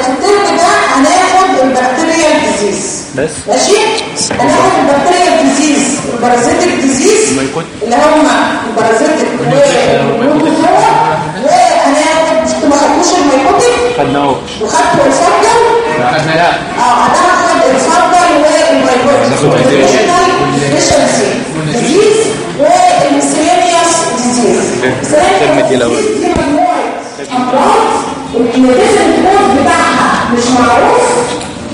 احنا في ده هناخد البكتيريا ديزيز بس ماشي هناخد البكتيريا ديزيز البارازيتيك ديزيز اللي هم البارازيتيك وهناخد مش الميكوتيك خدناه وخدته الفرجل لا لا اه هناخد الفرجل والميكوتيك سبيشالسي ديزيز والميسيلينيوس ديزيز كلمة ايه الاول؟ امراض اللي لازم تكون بتاعها مش معروف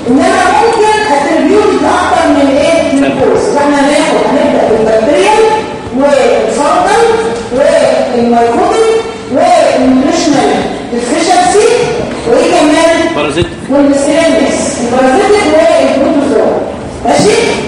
انما ممكن اتريبيوت اكتر من ايه من الكورس فاحنا هناخد هنبدا بالبكتيريا والفنجل والميكروبي والنيوتريشنال ديفيشنسي وايه كمان؟ بارازيتك والميستريالس البارازيتك والبروتوزوا ماشي؟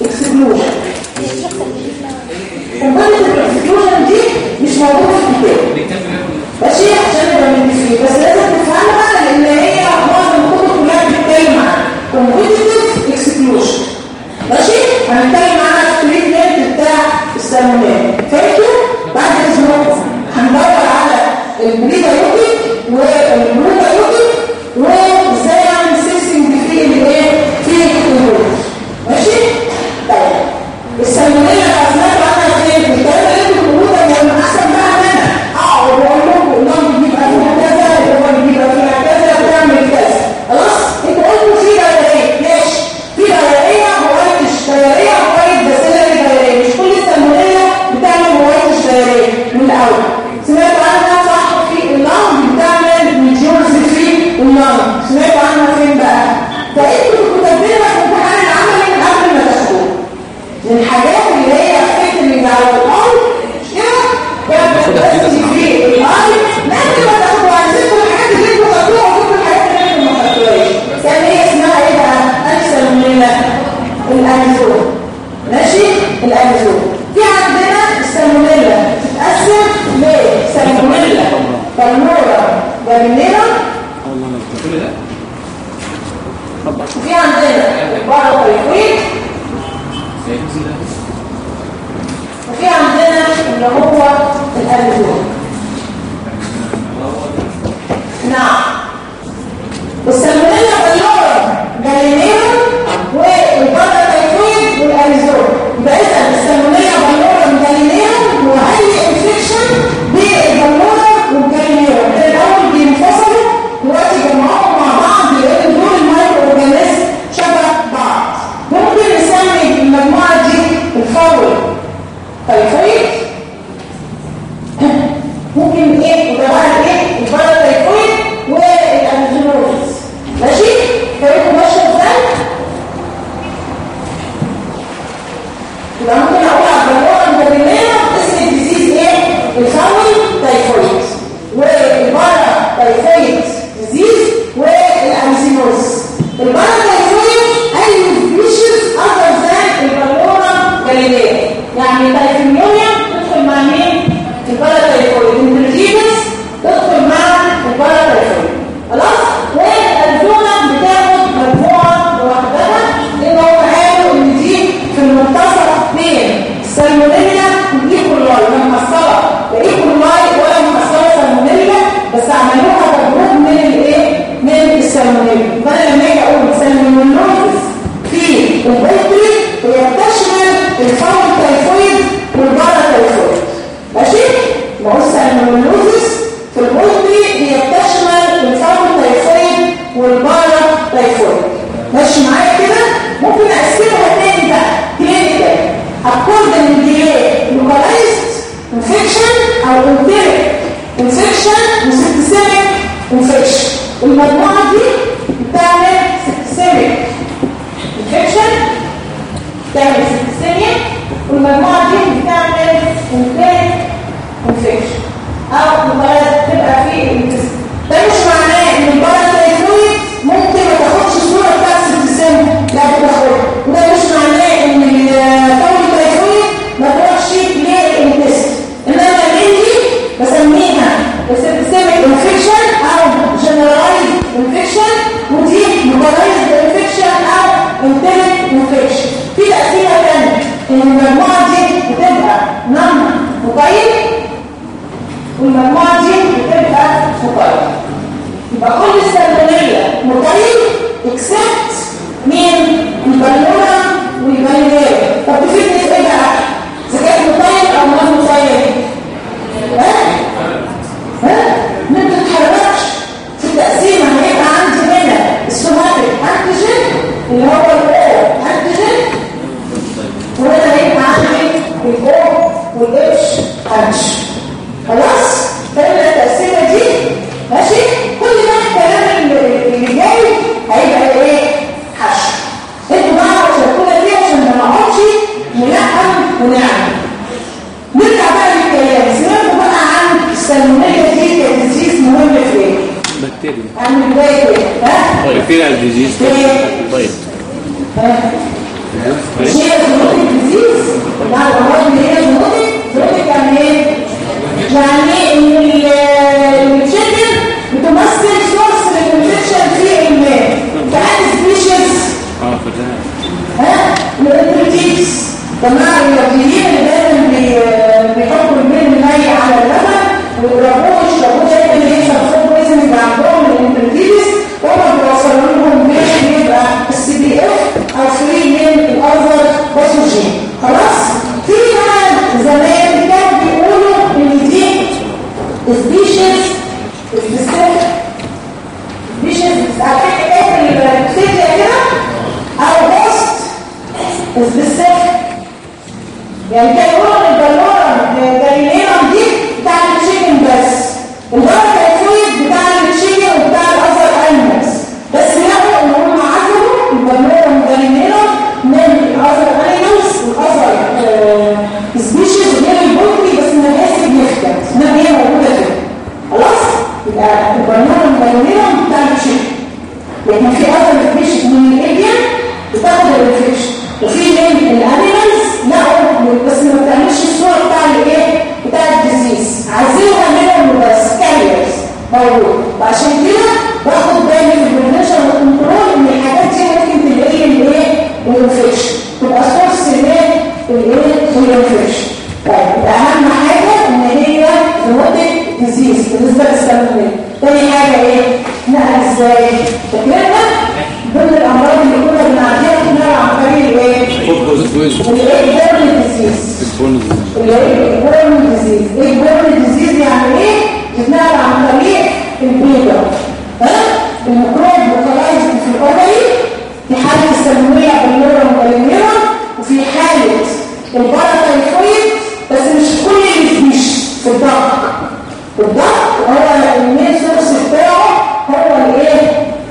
اكسبلوجن وكل الاكسبلوجن دي مش موجوده في الكتاب ماشي عشان يبقى بالنسبه بس لازم تفهمها لان هي معظم الكتب كلها بتتكلم عن كومبيتيتيف اكسبلوجن ماشي هنتكلم عن الستريت نت بتاع السلمونات فاكر بعد اسبوع هندور على البريد أو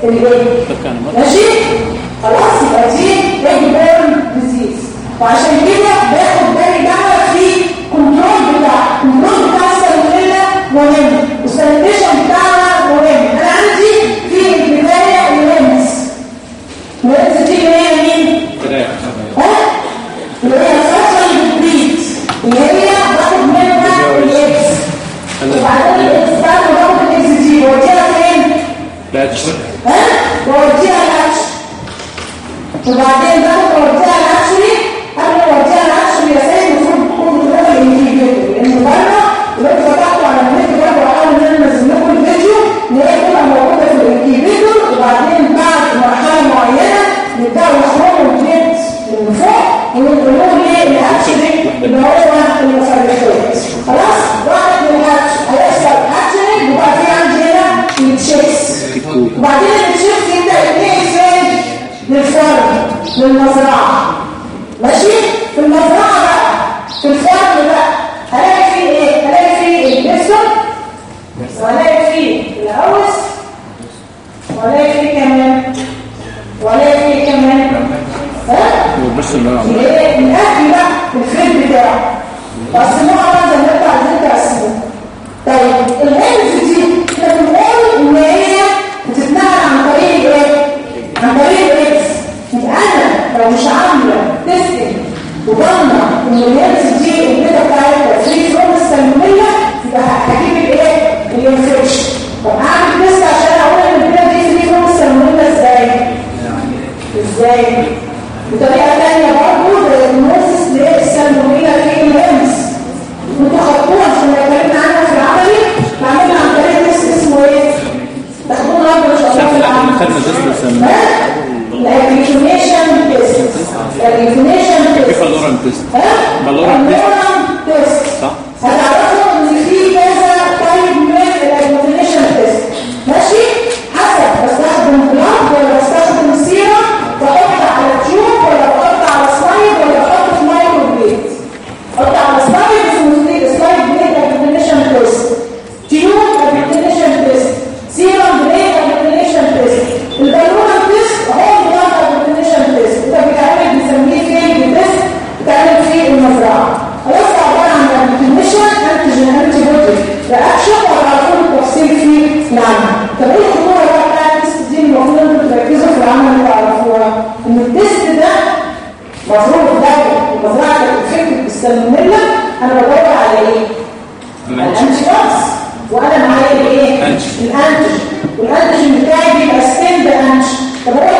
الجين ماشي خلاص يبقى الجين يجي بيرن ديزيز وعشان كده جائے گی تو کہتا ہے یہ بہت دور ہے موسس نے اس کا نمیلہ کے ایمنس ان کو خطبوں حسن ہے کہ میں نے کہا کہ میں نے کہا کہ اس اس موئے تخبوں آپ کو چاہتا ہے شکل آپ کو چاہتا ہے ریفنیشن کیسز ریفنیشن کیسز ریفنیشن کیسز ریفنیشن کیسز روز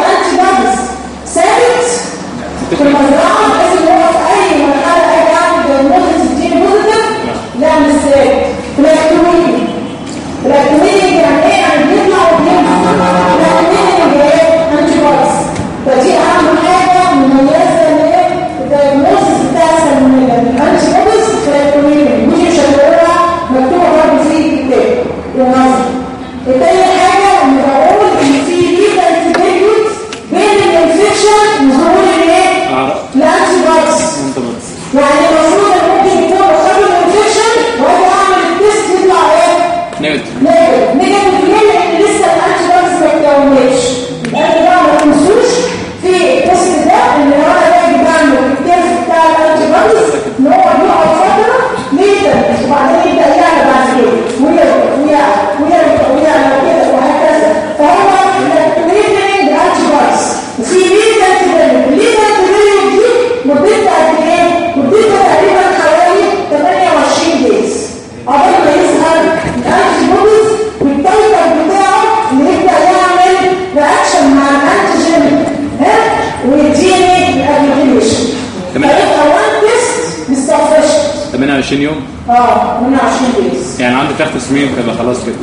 تصميم كده خلاص كده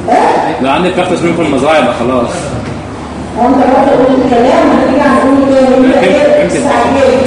لا عندي كارت تصميم كل المزرعه يبقى خلاص انت برضه الكلام هنرجع ايه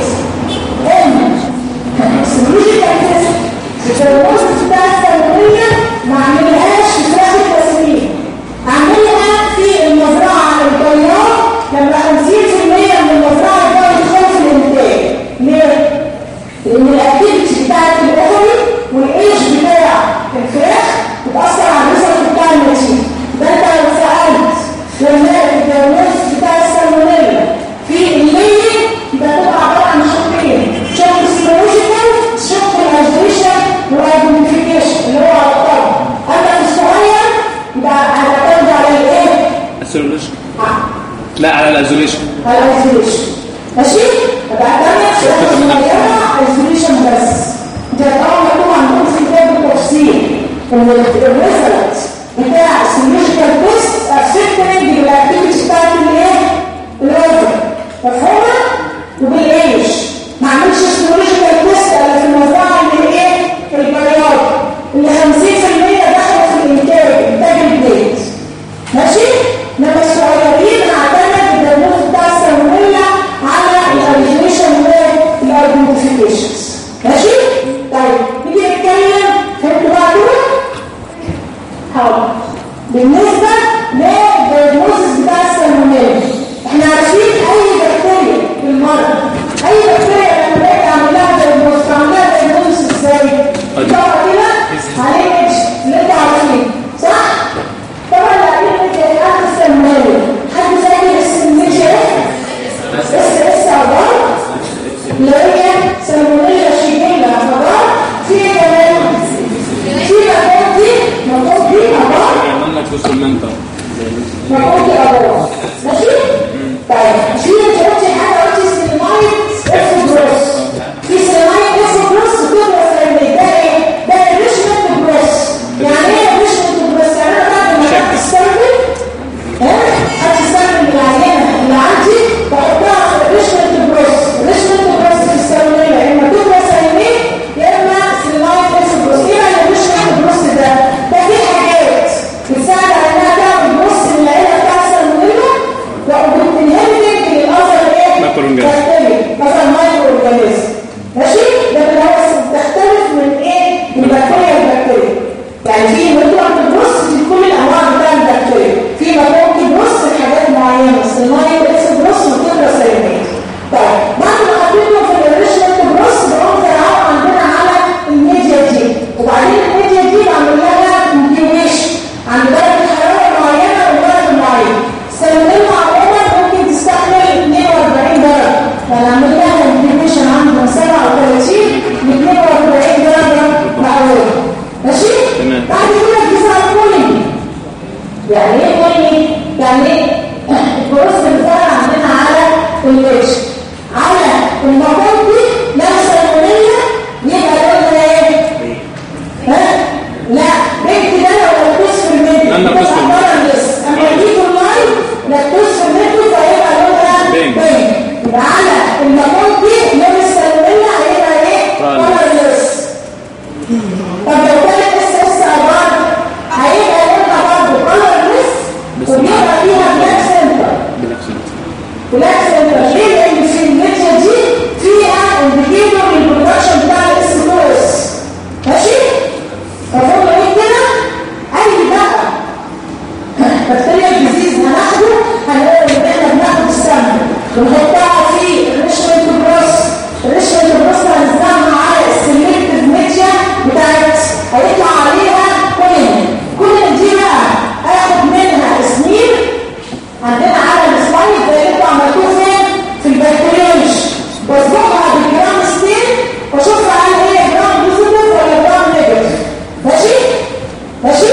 ماشي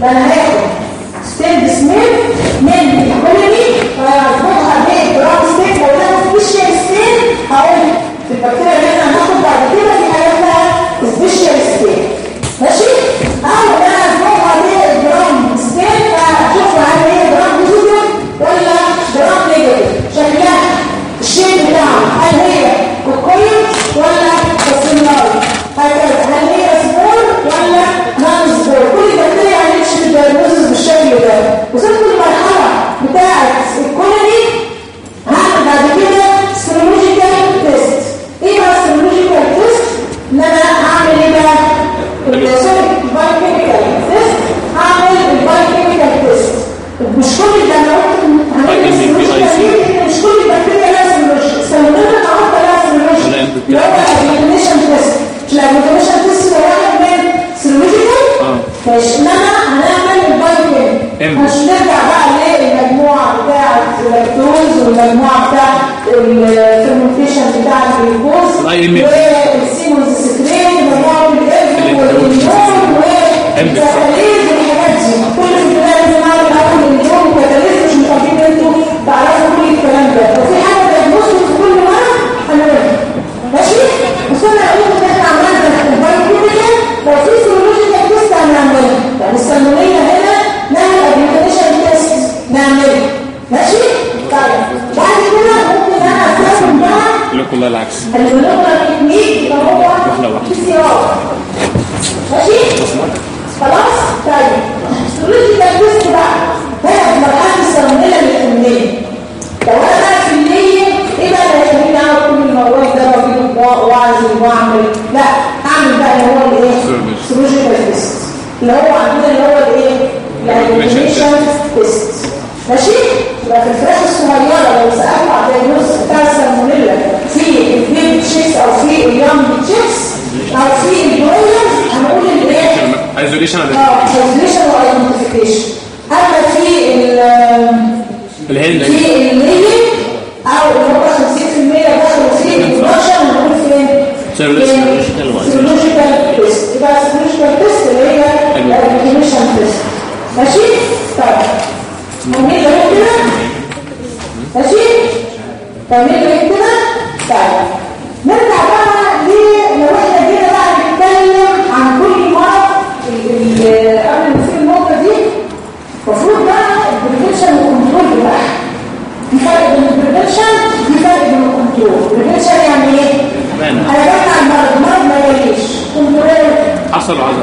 ما انا هاجي اعمل لا اعمل بقى اللي هو الايه سيرولوجيكال تيست اللي هو عندنا اللي هو الايه الانيميشن تيست ماشي يبقى في الفراخ الصغيره لو سالوا على النص بتاع السالمونيلا في البيب تشيكس او في اليام تشيكس او في البويلرز هنقول اللي الايه ايزوليشن اه ايزوليشن وايدنتيفيكيشن اما في ال الهند ماشي طيب نعمل له كده ماشي تعمل له كده طيب نرجع بقى لو احنا جينا بقى نتكلم عن كل مرض قبل ما نسيب النقطه دي المفروض بقى البريفنشن والكنترول بقى في فرق بين البريفنشن وفي فرق بين الكنترول البريفنشن يعني ايه؟ انا بمنع المرض المرض ما يجيش كنترول حصل وعزل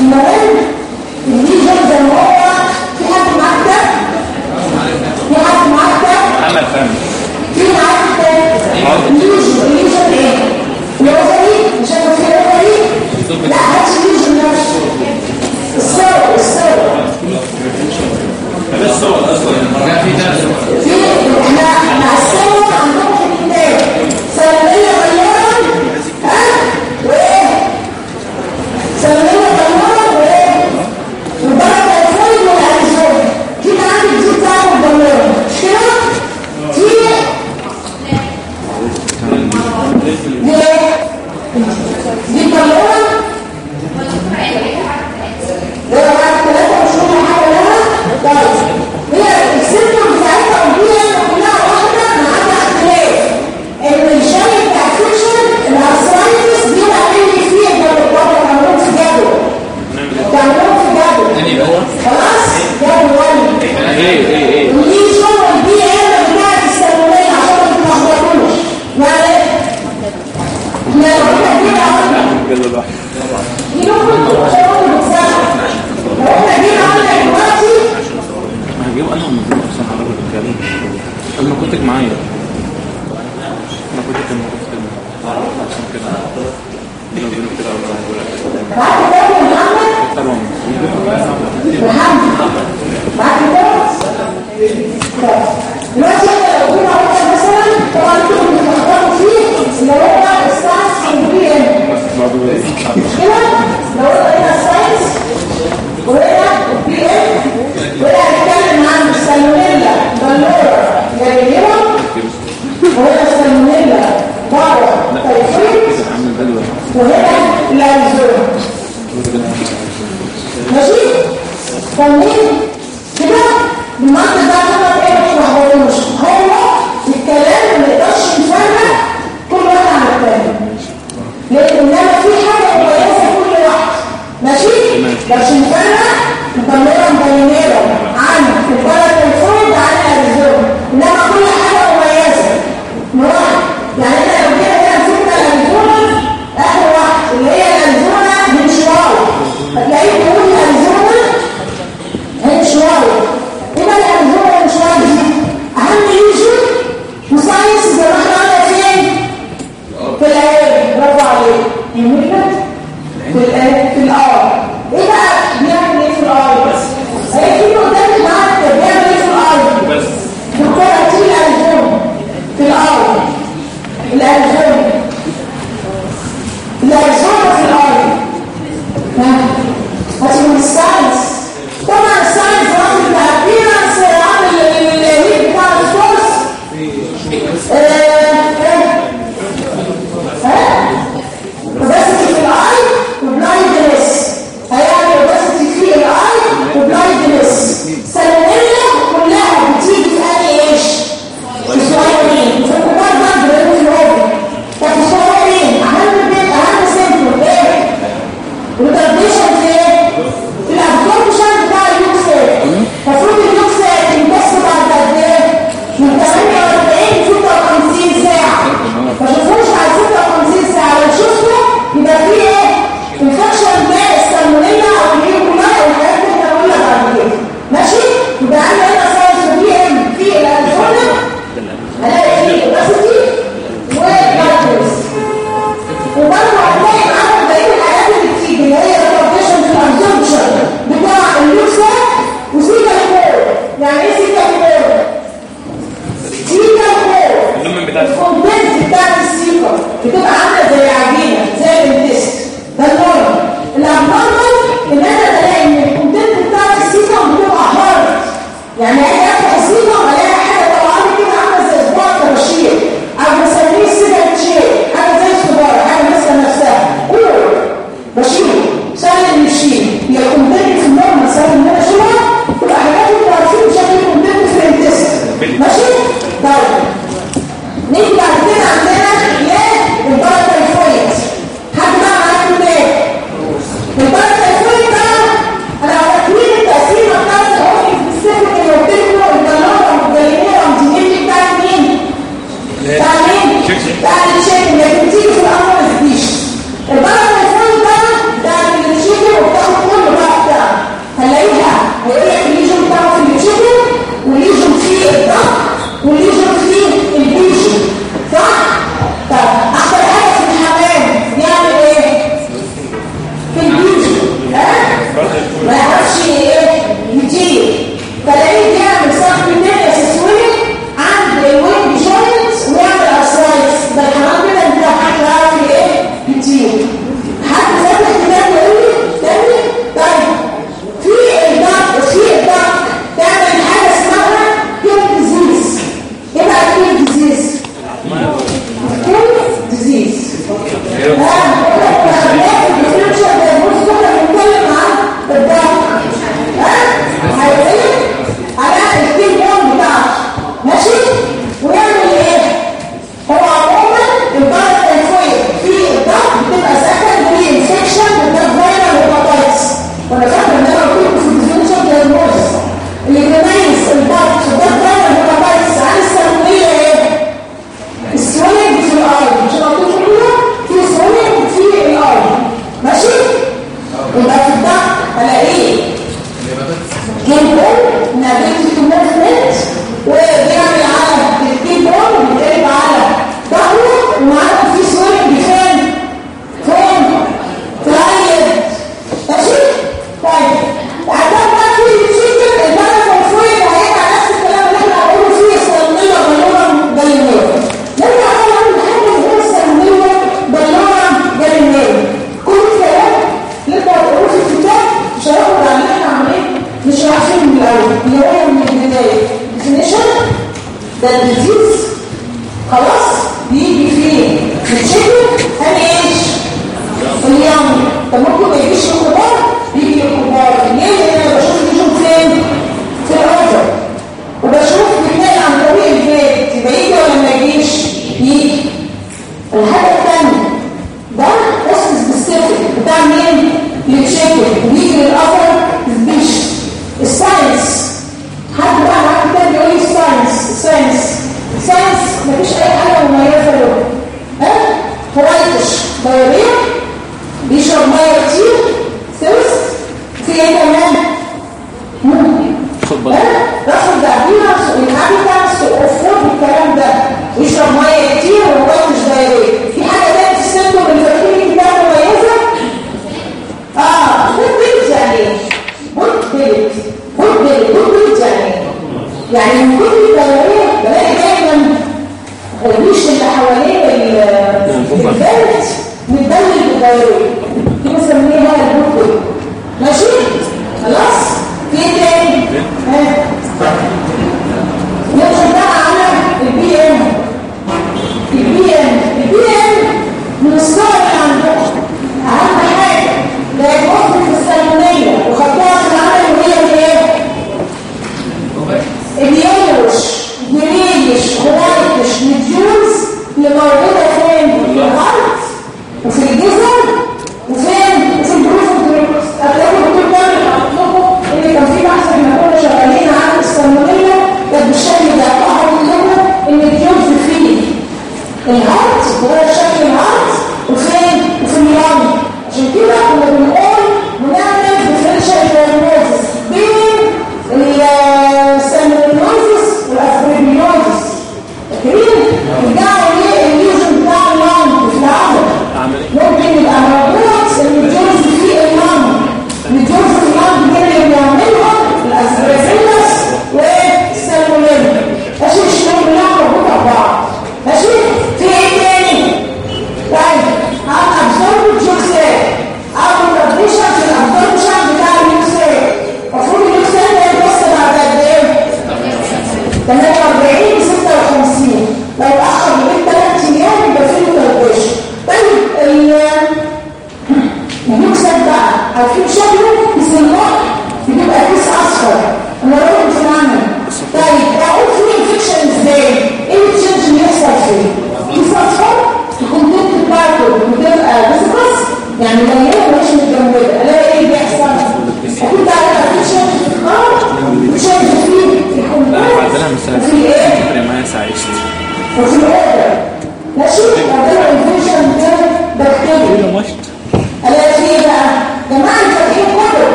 Moment, يتشكل ويجري الاثر مش الساينس حد بقى حد كده بيقول لي الساينس الساينس الساينس مفيش اي حاجه مميزه له ها فوايتش ضريع بيشرب ميه كتير سيرس في هنا اور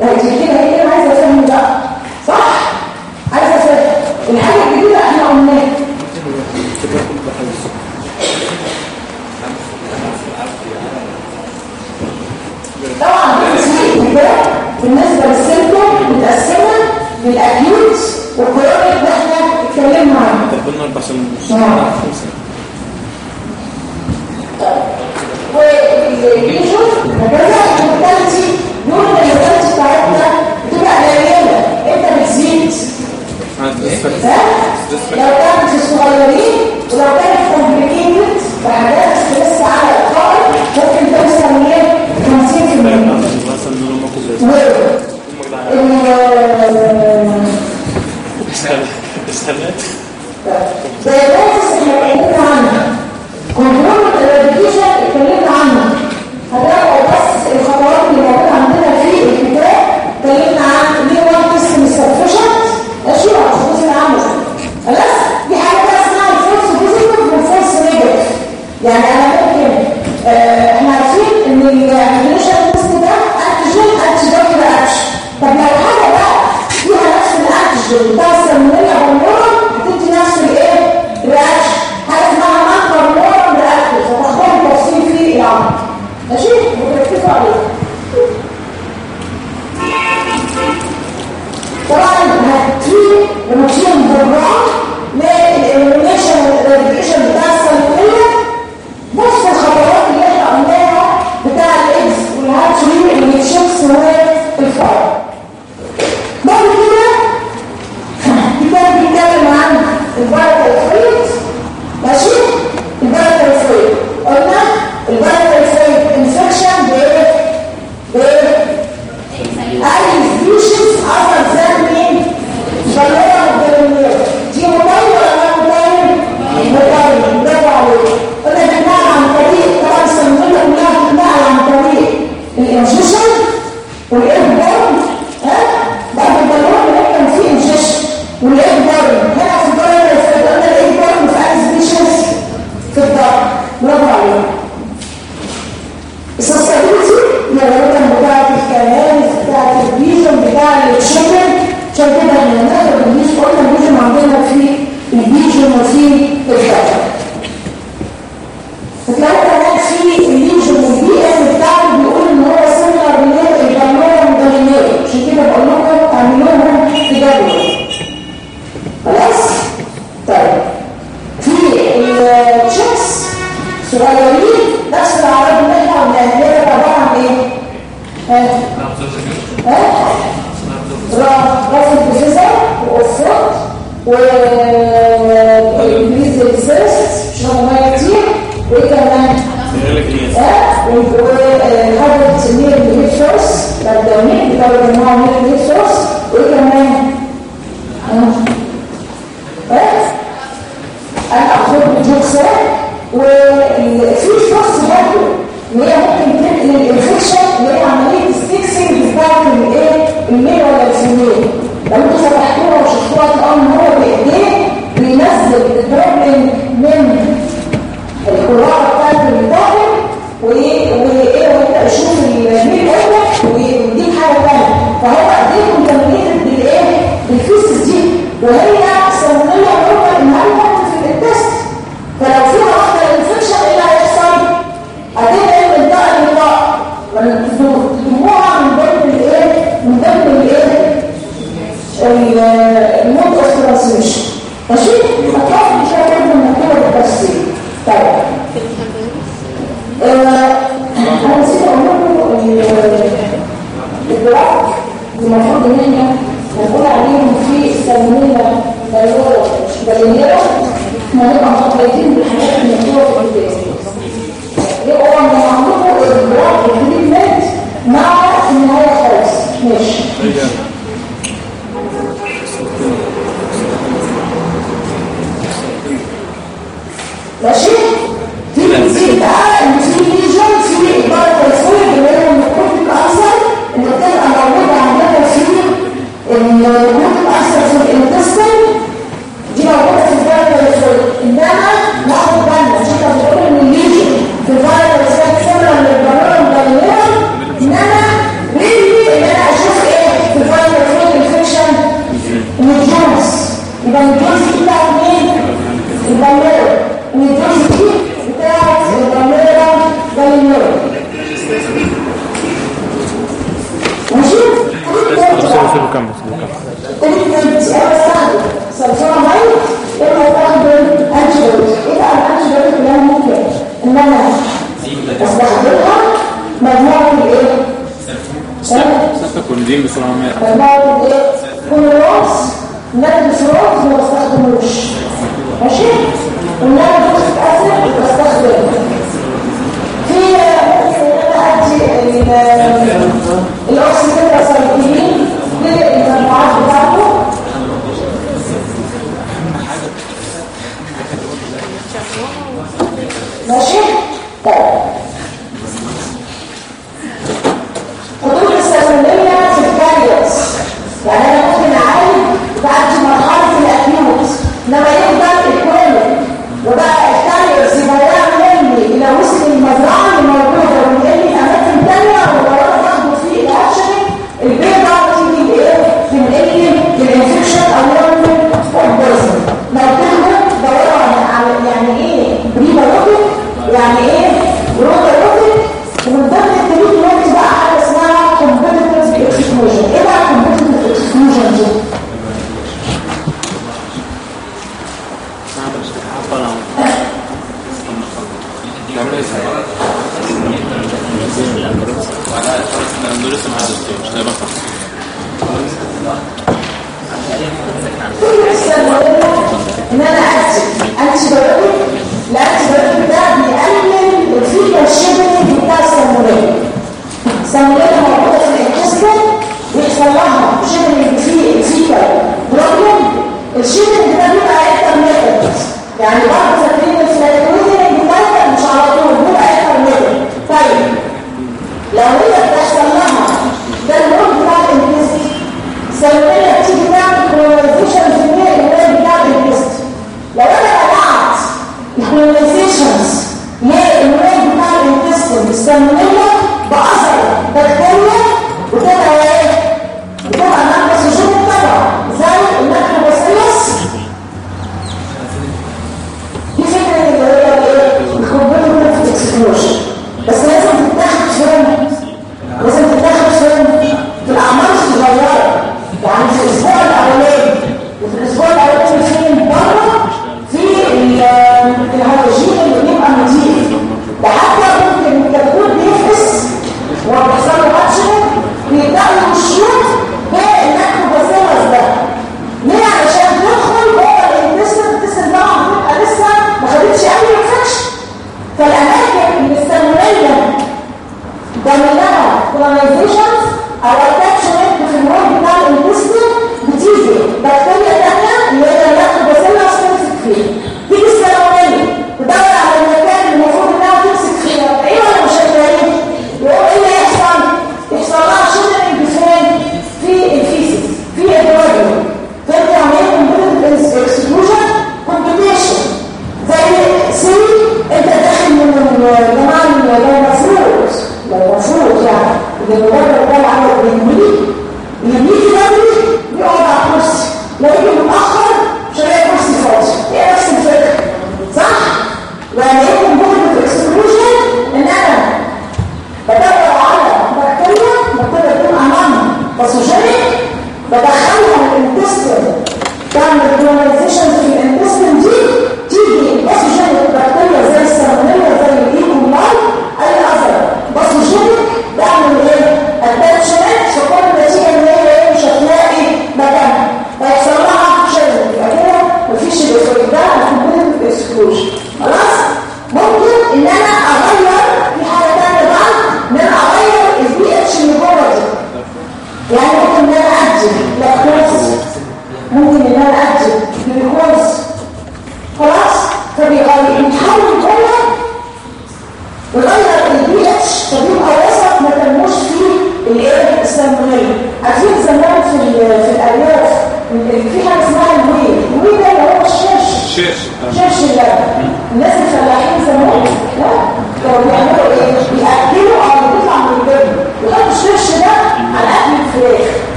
لكن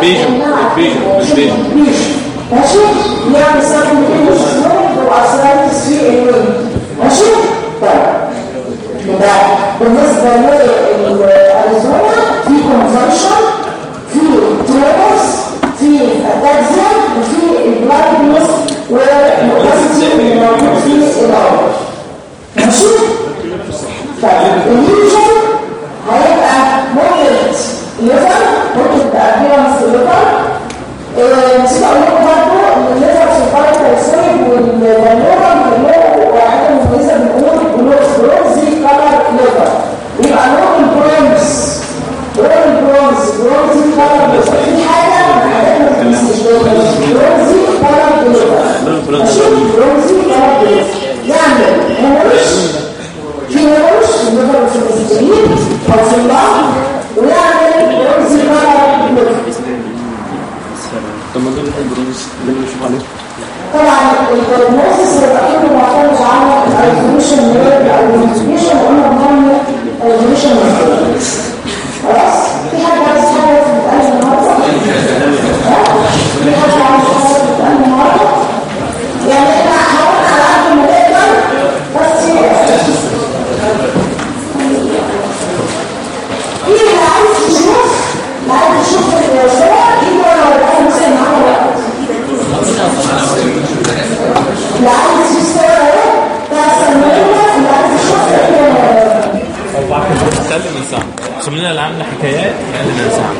بيجو، بيجو، بيجو. ماشي يعني ساكن كل شهور وأسرائيل في الوين ماشي طيب يبقى بالنسبة للأريزونا في كونفرشن في تريبس في أتاكزيا وفي البلايبنس والمؤسسة اللي في الأرض ماشي طيب اليوجن هيبقى مودريت ليفر ممكن تبقى ابيرنس ليفر نسيت اقول لكم برضه ان الليفر في الفايتال سيل والبلوره بيقولوا وحاجه مميزه بنقول بروزي كلر ليفر يبقى لون البرونز لون البرونز برونزي كلر ليفر في حاجه من الحاجات ما بتنسيش برونزي كلر ليفر ماشي برونزي كلر ليفر يعني هنرش في هنرش الليفر في الاسبرين او في اللحم ويعمل برونزي كلر ليفر طب ما دول البرونز اللي بنشوف عليه طبعا الدايجنوستس هيبقى كله معتمد على الايزوليشن لير او الانفستيجيشن قلنا بنعمل ايزوليشن خلاص في حاجه عايز حاجه تتقال النهارده في حاجه عايز حاجه تتقال بعد كده بتتكلم من ساعه سمينا اللي عامله حكايات يعني من انسان